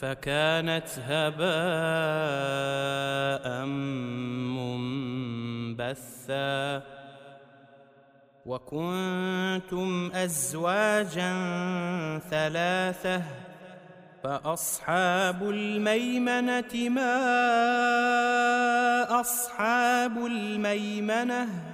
فكانت هباء منبثا. وكنتم أزواجا ثلاثة فأصحاب الميمنة ما أصحاب الميمنة؟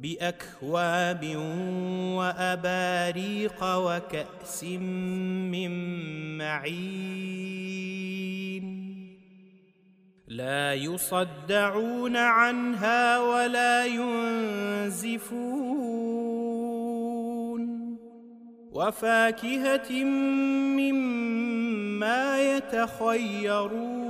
بأكواب وأباريق وكأس من معين. لا يصدعون عنها ولا ينزفون. وفاكهة مما يتخيرون.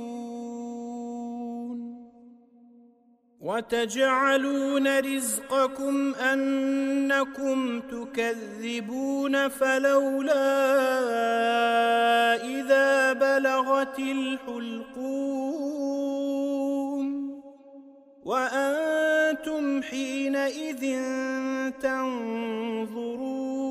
وتجعلون رزقكم أنكم تكذبون فلولا إذا بلغت الحلقوم وأنتم حينئذ تنظرون